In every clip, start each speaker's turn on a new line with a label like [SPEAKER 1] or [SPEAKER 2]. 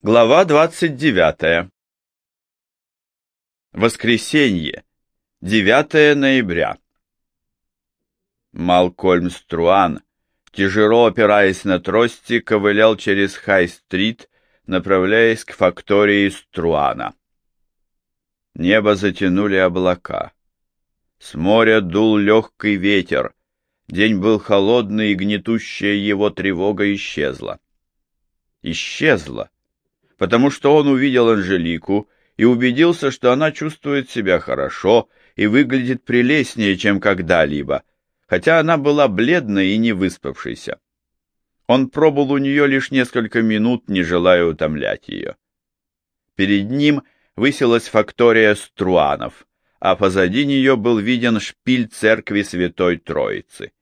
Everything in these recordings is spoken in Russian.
[SPEAKER 1] Глава 29. Воскресенье, 9 ноября. Малкольм Струан, тяжело опираясь на трости, ковылял через Хай-стрит, направляясь к фактории Струана. Небо затянули облака. С моря дул легкий ветер. День был холодный, и гнетущая его тревога исчезла. Исчезла потому что он увидел Анжелику и убедился, что она чувствует себя хорошо и выглядит прелестнее, чем когда-либо, хотя она была бледной и не выспавшейся. Он пробыл у нее лишь несколько минут, не желая утомлять ее. Перед ним высилась фактория Струанов, а позади нее был виден шпиль церкви Святой Троицы.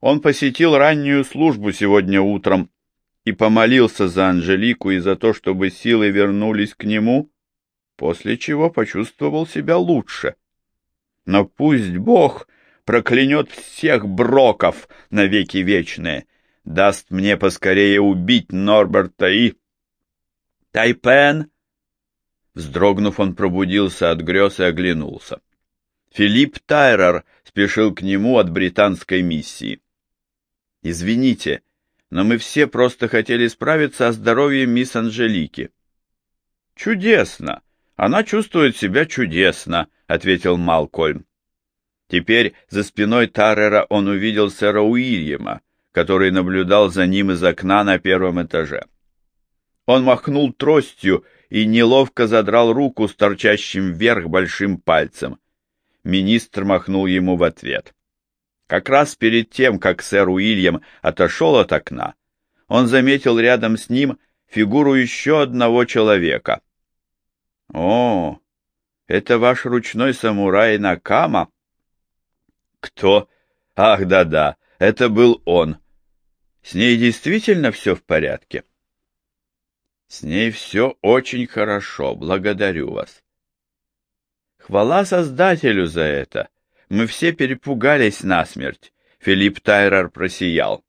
[SPEAKER 1] Он посетил раннюю службу сегодня утром и помолился за Анжелику и за то, чтобы силы вернулись к нему, после чего почувствовал себя лучше. Но пусть Бог проклянет всех броков навеки вечные, даст мне поскорее убить Норберта и... Тайпен! Вздрогнув, он пробудился от грез и оглянулся. Филипп Тайрер спешил к нему от британской миссии. «Извините, но мы все просто хотели справиться о здоровье мисс Анжелики. Чудесно! Она чувствует себя чудесно, ответил Малкольм. Теперь за спиной Таррера он увидел сэра Уильяма, который наблюдал за ним из окна на первом этаже. Он махнул тростью и неловко задрал руку с торчащим вверх большим пальцем. Министр махнул ему в ответ. Как раз перед тем, как сэр Уильям отошел от окна, он заметил рядом с ним фигуру еще одного человека. «О, это ваш ручной самурай Накама?» «Кто? Ах, да-да, это был он. С ней действительно все в порядке?» «С ней все очень хорошо, благодарю вас». «Хвала Создателю за это!» Мы все перепугались насмерть. Филипп Тайрер просиял.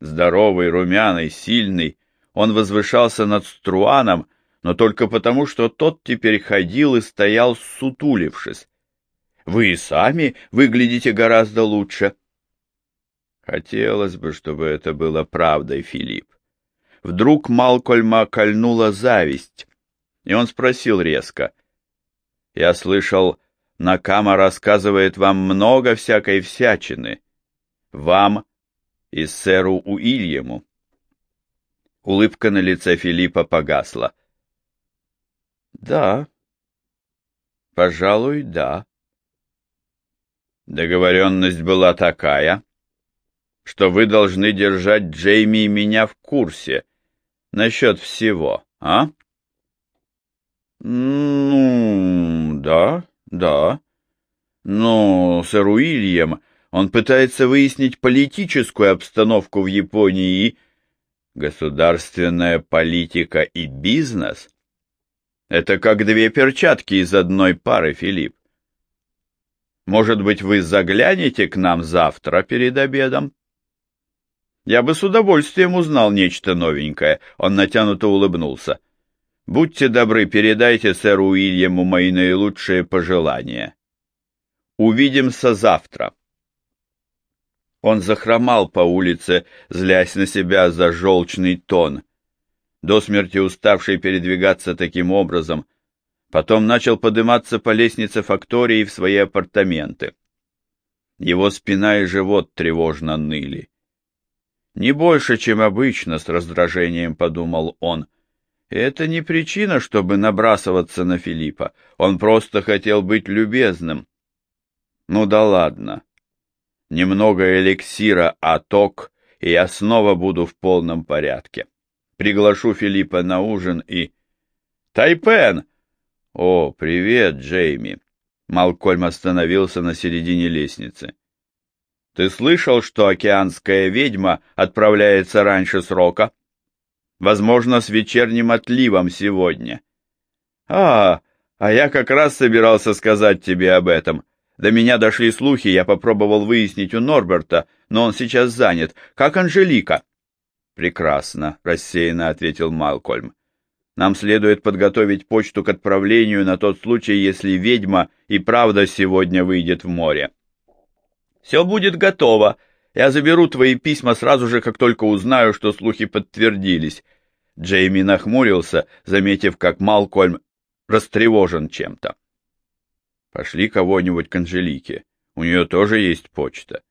[SPEAKER 1] Здоровый, румяный, сильный, он возвышался над Струаном, но только потому, что тот теперь ходил и стоял, сутулившись. Вы и сами выглядите гораздо лучше. Хотелось бы, чтобы это было правдой, Филипп. Вдруг Малкольма кольнула зависть, и он спросил резко. Я слышал, Накама рассказывает вам много всякой всячины. Вам и сэру Уильяму. Улыбка на лице Филиппа погасла. Да. Пожалуй, да. Договоренность была такая, что вы должны держать Джейми и меня в курсе насчет всего, а? Ну, да, да. Но сэр Уильям, он пытается выяснить политическую обстановку в Японии. Государственная политика и бизнес — это как две перчатки из одной пары, Филипп. Может быть, вы заглянете к нам завтра перед обедом? Я бы с удовольствием узнал нечто новенькое. Он натянуто улыбнулся. Будьте добры, передайте сэру Уильяму мои наилучшие пожелания. Увидимся завтра. Он захромал по улице, злясь на себя за желчный тон, до смерти уставший передвигаться таким образом, потом начал подниматься по лестнице фактории в свои апартаменты. Его спина и живот тревожно ныли. Не больше, чем обычно, с раздражением подумал он, это не причина, чтобы набрасываться на Филиппа. Он просто хотел быть любезным. Ну да ладно. Немного эликсира, а ток, и я снова буду в полном порядке. Приглашу Филиппа на ужин и... Тайпен! О, привет, Джейми. Малкольм остановился на середине лестницы. Ты слышал, что океанская ведьма отправляется раньше срока? — Возможно, с вечерним отливом сегодня. А, а я как раз собирался сказать тебе об этом. До меня дошли слухи, я попробовал выяснить у Норберта, но он сейчас занят. Как Анжелика? Прекрасно, рассеянно ответил Малкольм. Нам следует подготовить почту к отправлению на тот случай, если ведьма и правда сегодня выйдет в море. Все будет готово. Я заберу твои письма сразу же, как только узнаю, что слухи подтвердились. Джейми нахмурился, заметив, как Малкольм растревожен чем-то. Пошли кого-нибудь к Анжелике. У нее тоже есть почта.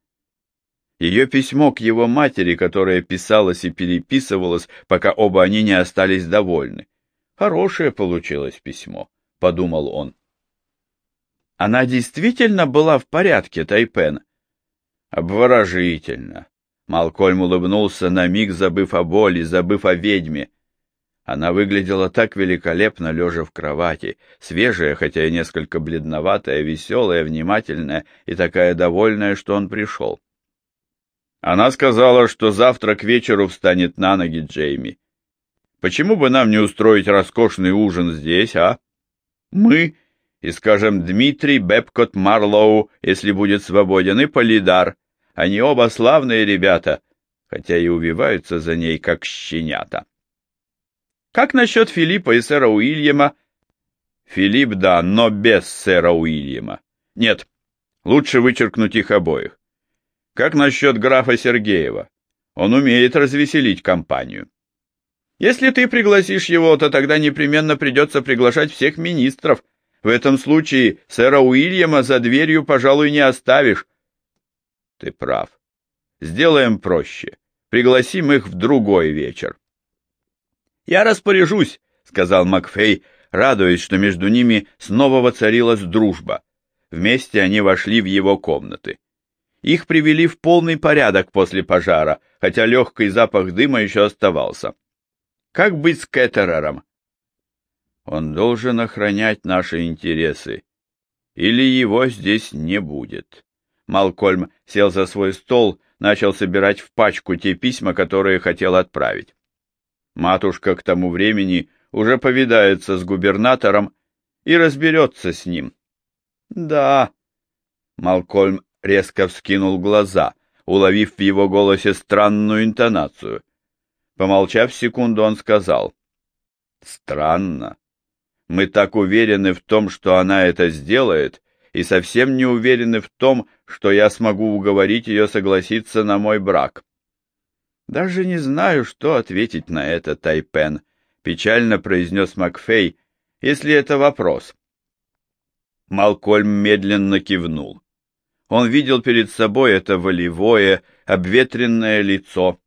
[SPEAKER 1] Ее письмо к его матери, которое писалось и переписывалось, пока оба они не остались довольны. Хорошее получилось письмо, — подумал он. Она действительно была в порядке, Тайпен? Обворожительно. Малкольм улыбнулся на миг, забыв о боли, забыв о ведьме. Она выглядела так великолепно, лежа в кровати, свежая, хотя и несколько бледноватая, веселая, внимательная и такая довольная, что он пришел. Она сказала, что завтра к вечеру встанет на ноги Джейми. Почему бы нам не устроить роскошный ужин здесь, а? Мы и, скажем, Дмитрий Бепкот Марлоу, если будет свободен, и Полидар. Они оба славные ребята, хотя и увиваются за ней, как щенята. Как насчет Филиппа и сэра Уильяма? Филипп, да, но без сэра Уильяма. Нет, лучше вычеркнуть их обоих. Как насчет графа Сергеева? Он умеет развеселить компанию. Если ты пригласишь его, то тогда непременно придется приглашать всех министров. В этом случае сэра Уильяма за дверью, пожалуй, не оставишь. Ты прав. Сделаем проще. Пригласим их в другой вечер. Я распоряжусь, сказал Макфей, радуясь, что между ними снова воцарилась дружба. Вместе они вошли в его комнаты. Их привели в полный порядок после пожара, хотя легкий запах дыма еще оставался. Как быть с Кеттерером? Он должен охранять наши интересы. Или его здесь не будет. Малкольм сел за свой стол, начал собирать в пачку те письма, которые хотел отправить. Матушка к тому времени уже повидается с губернатором и разберется с ним. Да. Малкольм резко вскинул глаза, уловив в его голосе странную интонацию. Помолчав секунду, он сказал. «Странно. Мы так уверены в том, что она это сделает, и совсем не уверены в том, что я смогу уговорить ее согласиться на мой брак». «Даже не знаю, что ответить на это, Тайпен», — печально произнес Макфей, — «если это вопрос». Малкольм медленно кивнул. Он видел перед собой это волевое, обветренное лицо,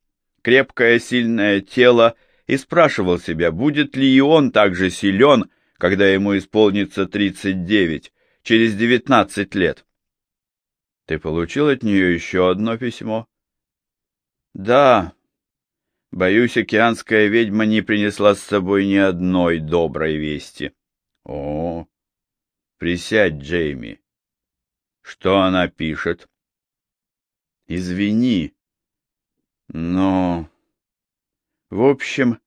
[SPEAKER 1] крепкое сильное тело и спрашивал себя, будет ли и он так же силен, когда ему исполнится 39, через 19 лет. Ты получил от нее еще одно письмо? Да. Боюсь, океанская ведьма не принесла с собой ни одной доброй вести. О, присядь, Джейми. Что она пишет? Извини, но... В общем,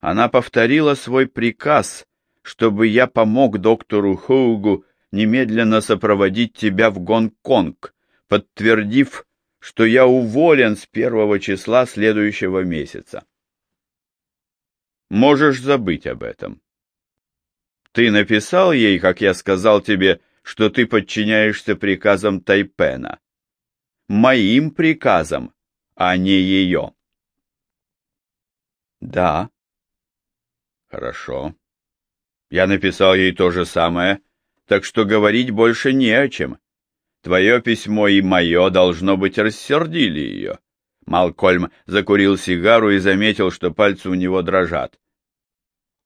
[SPEAKER 1] она повторила свой приказ, чтобы я помог доктору Хоугу немедленно сопроводить тебя в Гонконг, подтвердив, что я уволен с первого числа следующего месяца. Можешь забыть об этом. Ты написал ей, как я сказал тебе, что ты подчиняешься приказам Тайпена. Моим приказам, а не ее. Да. Хорошо. Я написал ей то же самое, так что говорить больше не о чем. Твое письмо и мое, должно быть, рассердили ее. Малкольм закурил сигару и заметил, что пальцы у него дрожат.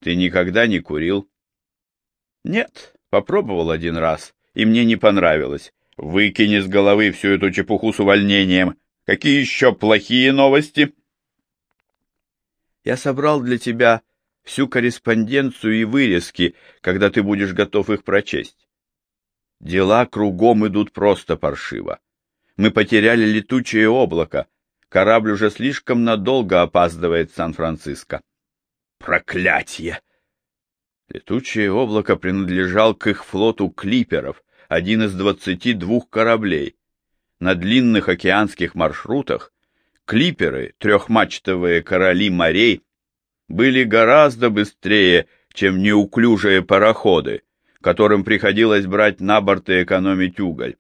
[SPEAKER 1] Ты никогда не курил? Нет, попробовал один раз, и мне не понравилось. Выкини с головы всю эту чепуху с увольнением. Какие еще плохие новости? Я собрал для тебя всю корреспонденцию и вырезки, когда ты будешь готов их прочесть. Дела кругом идут просто паршиво. Мы потеряли летучее облако. Корабль уже слишком надолго опаздывает в Сан-Франциско. Проклятье! Летучее облако принадлежал к их флоту клиперов, один из двадцати двух кораблей на длинных океанских маршрутах клиперы, трехмачтовые короли морей, были гораздо быстрее, чем неуклюжие пароходы, которым приходилось брать на борт и экономить уголь.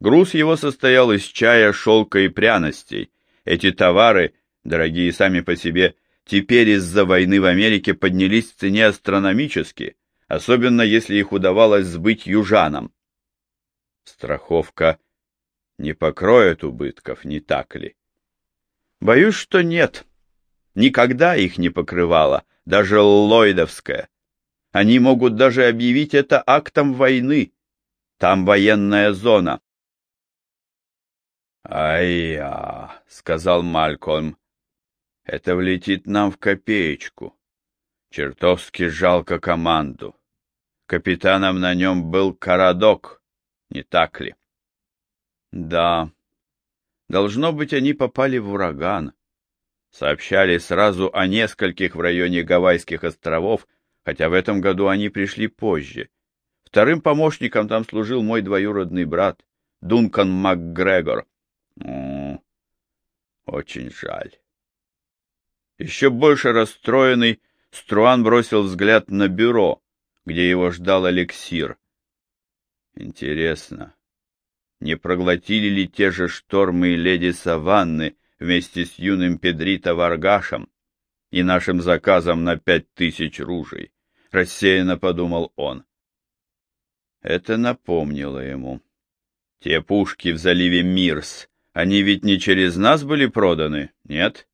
[SPEAKER 1] Груз его состоял из чая, шелка и пряностей. Эти товары, дорогие сами по себе, теперь из-за войны в Америке поднялись в цене астрономически, особенно если их удавалось сбыть южанам. Страховка не покроет убытков, не так ли? Боюсь, что нет. Никогда их не покрывала, даже Ллойдовская. Они могут даже объявить это актом войны. Там военная зона. «Ай-я», — сказал Малькольм, — «это влетит нам в копеечку. Чертовски жалко команду. Капитаном на нем был Карадок, не так ли?» «Да. Должно быть, они попали в ураган. Сообщали сразу о нескольких в районе Гавайских островов, хотя в этом году они пришли позже. Вторым помощником там служил мой двоюродный брат, Дункан МакГрегор. О, очень жаль. Еще больше расстроенный, Струан бросил взгляд на бюро, где его ждал эликсир. Интересно, не проглотили ли те же штормы и леди Саванны вместе с юным Педрито Варгашем и нашим заказом на пять тысяч ружей? Рассеянно подумал он. Это напомнило ему. Те пушки в заливе Мирс, они ведь не через нас были проданы, нет?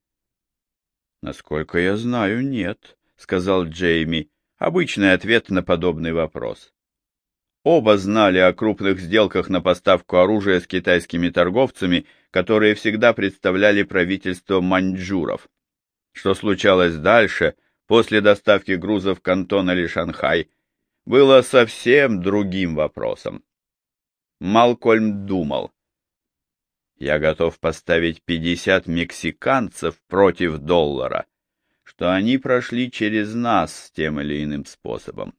[SPEAKER 1] Насколько я знаю, нет, сказал Джейми. Обычный ответ на подобный вопрос. Оба знали о крупных сделках на поставку оружия с китайскими торговцами, которые всегда представляли правительство маньчжуров. Что случалось дальше, после доставки грузов в Кантон или Шанхай, было совсем другим вопросом. Малкольм думал, я готов поставить 50 мексиканцев против доллара, что они прошли через нас тем или иным способом.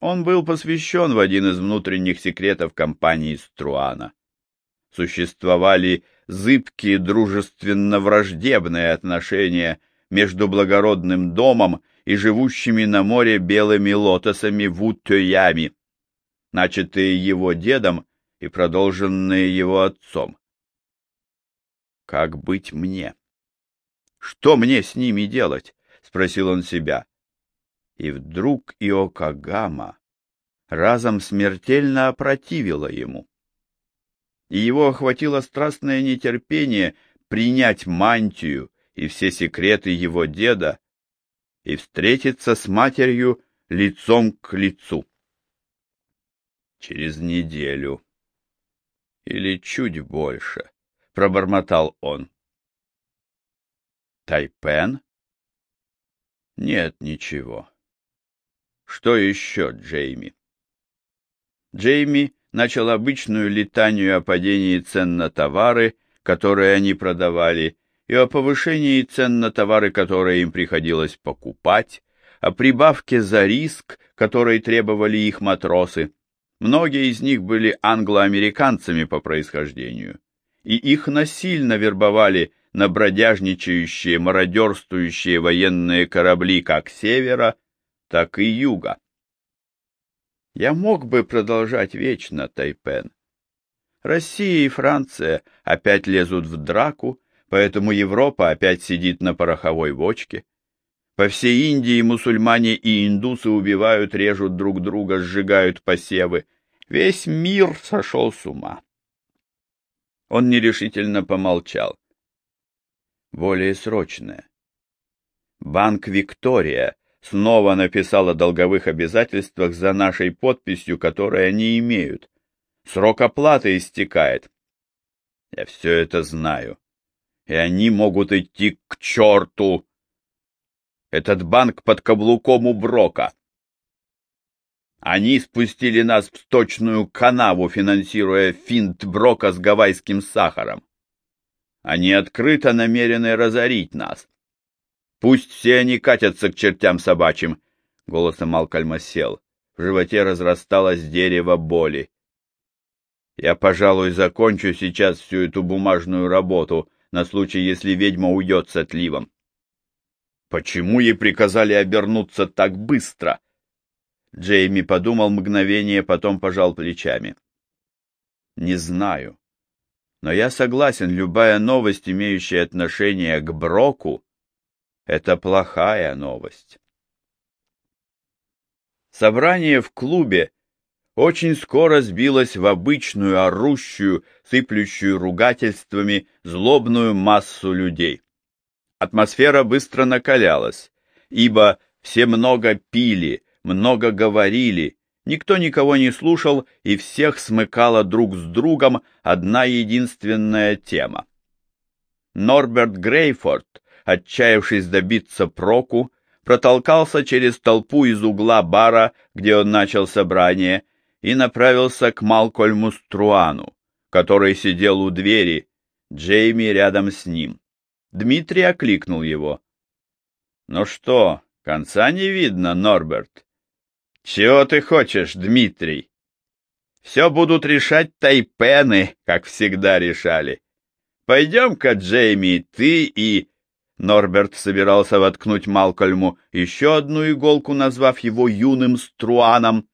[SPEAKER 1] Он был посвящен в один из внутренних секретов компании Струана. Существовали зыбкие дружественно-враждебные отношения между благородным домом и живущими на море белыми лотосами Вутёями, начатые его дедом и продолженные его отцом. Как быть мне? Что мне с ними делать? спросил он себя. И вдруг Иокагама разом смертельно опротивила ему. И его охватило страстное нетерпение принять мантию и все секреты его деда и встретиться с матерью лицом к лицу. Через неделю или чуть больше, — пробормотал он. Тайпен? Нет, ничего. Что еще, Джейми? Джейми начал обычную летанию о падении цен на товары, которые они продавали, и о повышении цен на товары, которые им приходилось покупать, о прибавке за риск, который требовали их матросы, Многие из них были англоамериканцами по происхождению, и их насильно вербовали на бродяжничающие, мародерствующие военные корабли как севера, так и юга. Я мог бы продолжать вечно, Тайпен. Россия и Франция опять лезут в драку, поэтому Европа опять сидит на пороховой бочке. По всей Индии мусульмане и индусы убивают, режут друг друга, сжигают посевы. Весь мир сошел с ума. Он нерешительно помолчал. Более срочное. Банк «Виктория» снова написал о долговых обязательствах за нашей подписью, которые они имеют. Срок оплаты истекает. Я все это знаю. И они могут идти к черту, этот банк под каблуком у Брока. Они спустили нас в сточную канаву, финансируя финт Брока с гавайским сахаром. Они открыто намерены разорить нас. Пусть все они катятся к чертям собачьим. Голосом Малкольма сел. В животе разрасталось дерево боли. Я, пожалуй, закончу сейчас всю эту бумажную работу на случай, если ведьма уйдет с отливом. Почему ей приказали обернуться так быстро? Джейми подумал мгновение, потом пожал плечами. Не знаю. Но я согласен, любая новость, имеющая отношение к Броку, это плохая новость. Собрание в клубе очень скоро сбилось в обычную, орущую, сыплющую ругательствами злобную массу людей. Атмосфера быстро накалялась, ибо все много пили, много говорили, никто никого не слушал, и всех смыкала друг с другом одна единственная тема. Норберт Грейфорд, отчаявшись добиться проку, протолкался через толпу из угла бара, где он начал собрание, и направился к Малкольму Струану, который сидел у двери, Джейми рядом с ним. Дмитрий окликнул его. — Ну что, конца не видно, Норберт? — Чего ты хочешь, Дмитрий? — Все будут решать тайпены, как всегда решали. Пойдем-ка, Джейми, ты и... Норберт собирался воткнуть Малкольму еще одну иголку, назвав его юным струаном,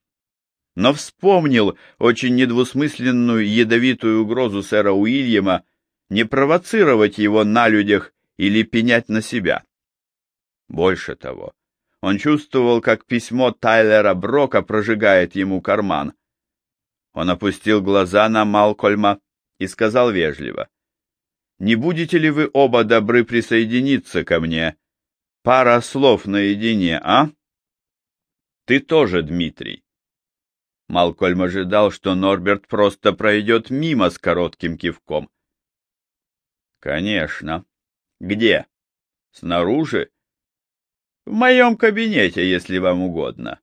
[SPEAKER 1] но вспомнил очень недвусмысленную ядовитую угрозу сэра Уильяма не провоцировать его на людях или пенять на себя. Больше того, он чувствовал, как письмо Тайлера Брока прожигает ему карман. Он опустил глаза на Малкольма и сказал вежливо, «Не будете ли вы оба добры присоединиться ко мне? Пара слов наедине, а?» «Ты тоже, Дмитрий». Малкольм ожидал, что Норберт просто пройдет мимо с коротким кивком. Конечно. Где? Снаружи? В моем кабинете, если вам угодно.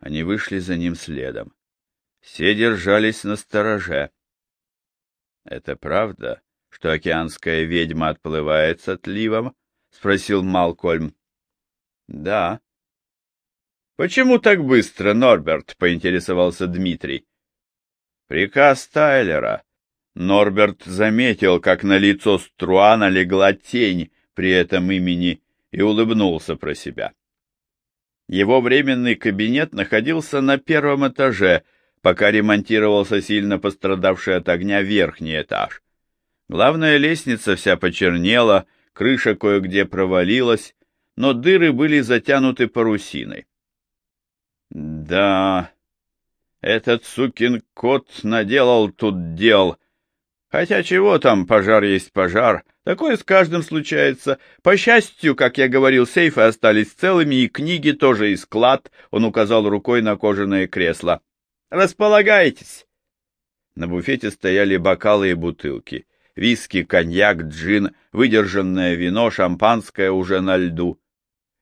[SPEAKER 1] Они вышли за ним следом. Все держались на стороже. Это правда, что океанская ведьма отплывает с отливом? спросил Малкольм. Да. Почему так быстро, Норберт? поинтересовался Дмитрий. Приказ Тайлера Норберт заметил, как на лицо Струана легла тень при этом имени и улыбнулся про себя. Его временный кабинет находился на первом этаже, пока ремонтировался сильно пострадавший от огня верхний этаж. Главная лестница вся почернела, крыша кое-где провалилась, но дыры были затянуты парусиной. Да, этот сукин кот наделал тут дел, Хотя чего там, пожар есть пожар. Такое с каждым случается. По счастью, как я говорил, сейфы остались целыми, и книги тоже и склад. Он указал рукой на кожаное кресло. Располагайтесь. На буфете стояли бокалы и бутылки. Виски, коньяк, джин, выдержанное вино, шампанское уже на льду.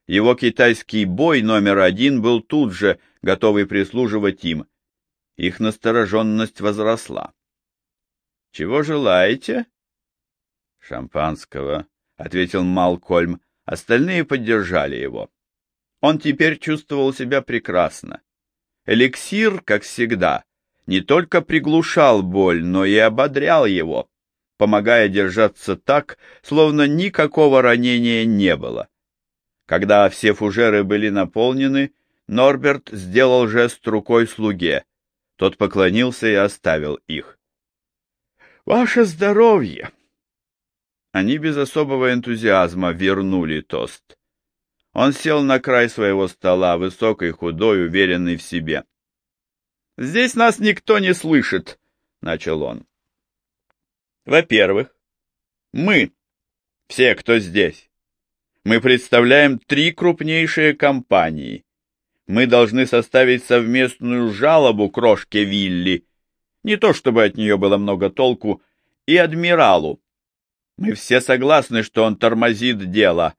[SPEAKER 1] Его китайский бой номер один был тут же, готовый прислуживать им. Их настороженность возросла. Чего желаете? Шампанского, ответил Малкольм. Остальные поддержали его. Он теперь чувствовал себя прекрасно. Эликсир, как всегда, не только приглушал боль, но и ободрял его, помогая держаться так, словно никакого ранения не было. Когда все фужеры были наполнены, Норберт сделал жест рукой слуге. Тот поклонился и оставил их. Ваше здоровье! Они без особого энтузиазма вернули тост. Он сел на край своего стола, высокий, худой, уверенный в себе. «Здесь нас никто не слышит», — начал он. «Во-первых, мы, все, кто здесь, мы представляем три крупнейшие компании. Мы должны составить совместную жалобу крошке Вилли не то чтобы от нее было много толку, и адмиралу. Мы все согласны, что он тормозит дело.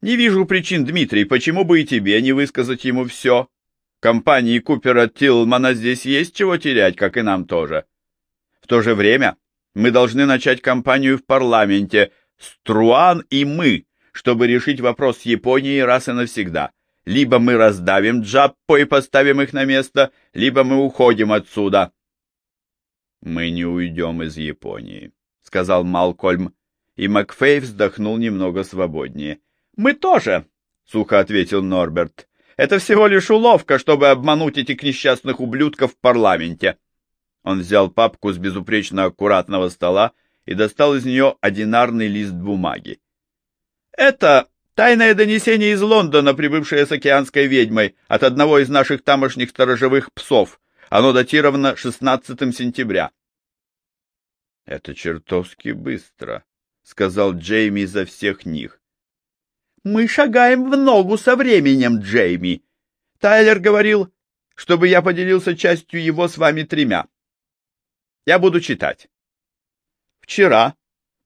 [SPEAKER 1] Не вижу причин, Дмитрий, почему бы и тебе не высказать ему все. Компании Купера Тилмана здесь есть чего терять, как и нам тоже. В то же время мы должны начать кампанию в парламенте «Струан и мы», чтобы решить вопрос с Японией раз и навсегда. Либо мы раздавим Джаппо и поставим их на место, либо мы уходим отсюда. «Мы не уйдем из Японии», — сказал Малкольм, и Макфей вздохнул немного свободнее. Мы тоже, — сухо ответил Норберт. Это всего лишь уловка, чтобы обмануть этих несчастных ублюдков в парламенте. Он взял папку с безупречно аккуратного стола и достал из нее одинарный лист бумаги. Это тайное донесение из Лондона, прибывшее с океанской ведьмой от одного из наших тамошних сторожевых псов. Оно датировано 16 сентября. — Это чертовски быстро, — сказал Джейми за всех них. Мы шагаем в ногу со временем, Джейми. Тайлер говорил, чтобы я поделился частью его с вами тремя. Я буду читать. Вчера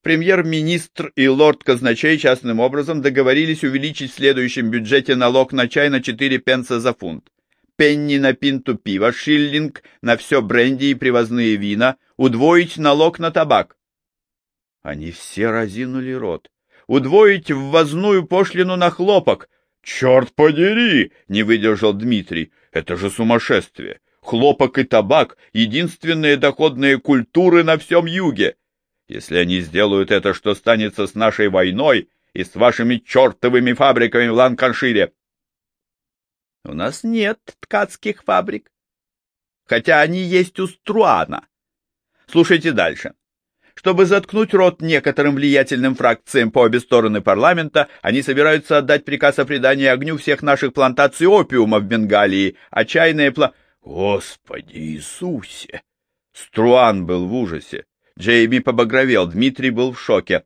[SPEAKER 1] премьер-министр и лорд-казначей частным образом договорились увеличить в следующем бюджете налог на чай на 4 пенса за фунт, пенни на пинту пива, шиллинг на все бренди и привозные вина, удвоить налог на табак. Они все разинули рот удвоить ввозную пошлину на хлопок. «Черт подери!» — не выдержал Дмитрий. «Это же сумасшествие! Хлопок и табак — единственные доходные культуры на всем юге. Если они сделают это, что станется с нашей войной и с вашими чертовыми фабриками в Ланкашире?» «У нас нет ткацких фабрик, хотя они есть у Струана. Слушайте дальше. Чтобы заткнуть рот некоторым влиятельным фракциям по обе стороны парламента, они собираются отдать приказ о придании огню всех наших плантаций опиума в Бенгалии, а чайные пла... Господи Иисусе! Струан был в ужасе. Джейми побагровел, Дмитрий был в шоке.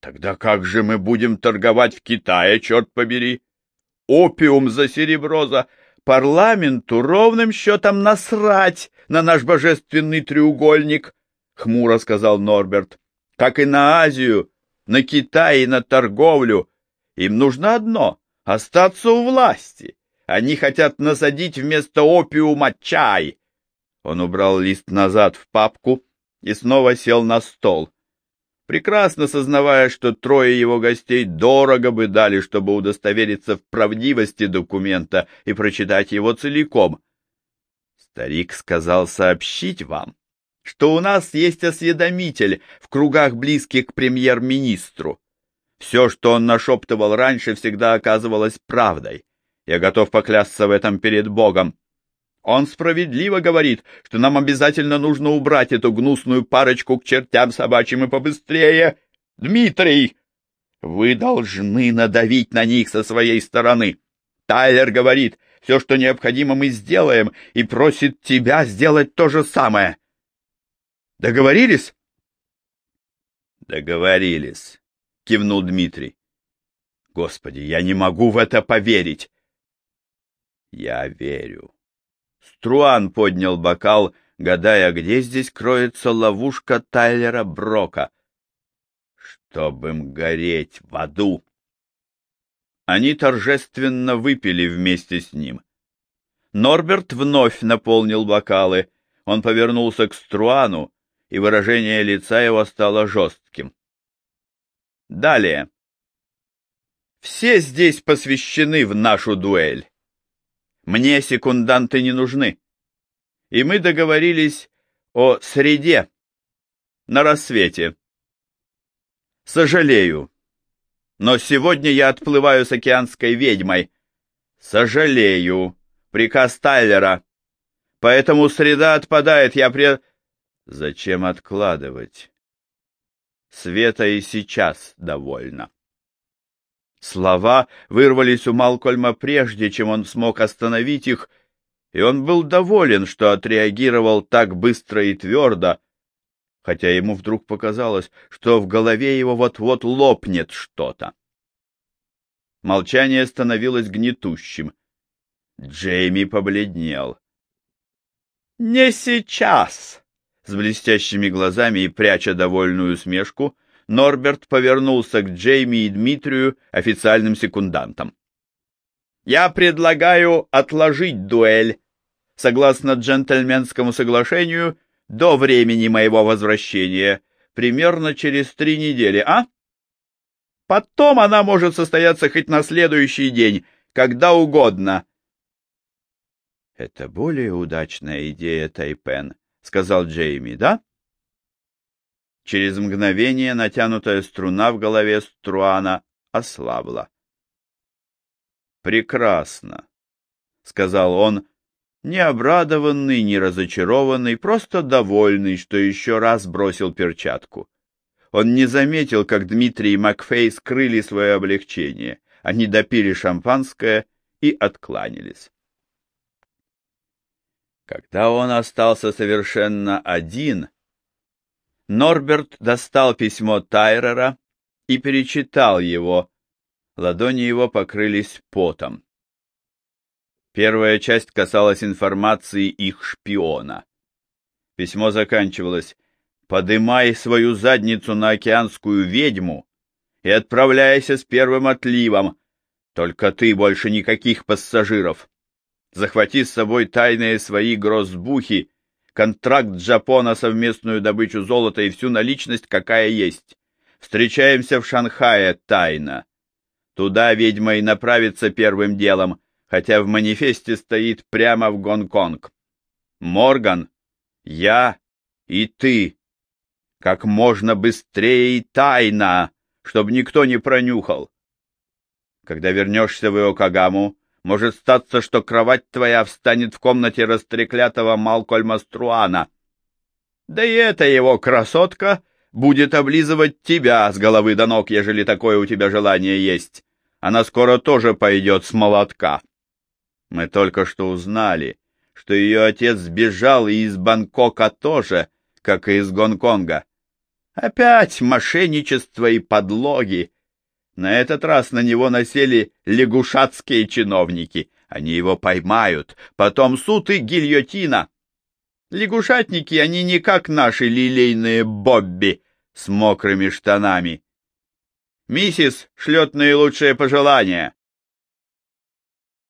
[SPEAKER 1] Тогда как же мы будем торговать в Китае, черт побери? Опиум за серебро, за... Парламенту ровным счетом насрать на наш божественный треугольник. — хмуро сказал Норберт. — Как и на Азию, на Китай и на торговлю. Им нужно одно — остаться у власти. Они хотят насадить вместо опиума чай. Он убрал лист назад в папку и снова сел на стол, прекрасно сознавая, что трое его гостей дорого бы дали, чтобы удостовериться в правдивости документа и прочитать его целиком. Старик сказал сообщить вам, что у нас есть осведомитель в кругах близких к премьер-министру. Все, что он нашептывал раньше, всегда оказывалось правдой. Я готов поклясться в этом перед Богом. Он справедливо говорит, что нам обязательно нужно убрать эту гнусную парочку к чертям собачьим и побыстрее. Дмитрий, вы должны надавить на них со своей стороны. Тайлер говорит, все, что необходимо, мы сделаем, и просит тебя сделать то же самое. Договорились? Договорились, кивнул Дмитрий. Господи, я не могу в это поверить. Я верю. Струан поднял бокал, гадая, где здесь кроется ловушка Тайлера Брока. Чтобы им гореть в аду. Они торжественно выпили вместе с ним. Норберт вновь наполнил бокалы. Он повернулся к Струану, и выражение лица его стало жестким. Далее. Все здесь посвящены в нашу дуэль. Мне секунданты не нужны. И мы договорились о среде на рассвете. Сожалею, но сегодня я отплываю с океанской ведьмой. Сожалею. Приказ Тайлера. Поэтому среда отпадает, я при... Зачем откладывать? Света и сейчас довольно. Слова вырвались у Малкольма прежде, чем он смог остановить их, и он был доволен, что отреагировал так быстро и твердо, хотя ему вдруг показалось, что в голове его вот-вот лопнет что-то. Молчание становилось гнетущим. Джейми побледнел. «Не сейчас!» С блестящими глазами и пряча довольную смешку, Норберт повернулся к Джейми и Дмитрию, официальным секундантам. «Я предлагаю отложить дуэль, согласно джентльменскому соглашению, до времени моего возвращения, примерно через три недели, а? Потом она может состояться хоть на следующий день, когда угодно». «Это более удачная идея, Тайпен», — сказал Джейми, — да? Через мгновение натянутая струна в голове Струана ослабла. «Прекрасно», — сказал он, не обрадованный, не разочарованный, просто довольный, что еще раз бросил перчатку. Он не заметил, как Дмитрий и Макфей скрыли свое облегчение. Они допили шампанское и откланялись. Когда он остался совершенно один, Норберт достал письмо Тайрера и перечитал его. Ладони его покрылись потом. Первая часть касалась информации их шпиона. Письмо заканчивалось «Подымай свою задницу на океанскую ведьму и отправляйся с первым отливом. Только ты, больше никаких пассажиров. Захвати с собой тайные свои грозбухи, контракт Джапо на совместную добычу золота и всю наличность, какая есть. Встречаемся в Шанхае тайно. Туда ведьма и направится первым делом, хотя в манифесте стоит прямо в Гонконг. Морган, я и ты. Как можно быстрее и тайно, чтобы никто не пронюхал. Когда вернешься в Иокагаму, может статься, что кровать твоя встанет в комнате растреклятого Малкольма Струана. Да и эта его красотка будет облизывать тебя с головы до ног, ежели такое у тебя желание есть. Она скоро тоже пойдет с молотка. Мы только что узнали, что ее отец сбежал и из Бангкока тоже, как и из Гонконга. Опять мошенничество и подлоги. На этот раз на него насели лягушатские чиновники. Они его поймают, потом суд и гильотина. Лягушатники, они не как наши лилейные Бобби с мокрыми штанами. Миссис шлет наилучшие пожелания.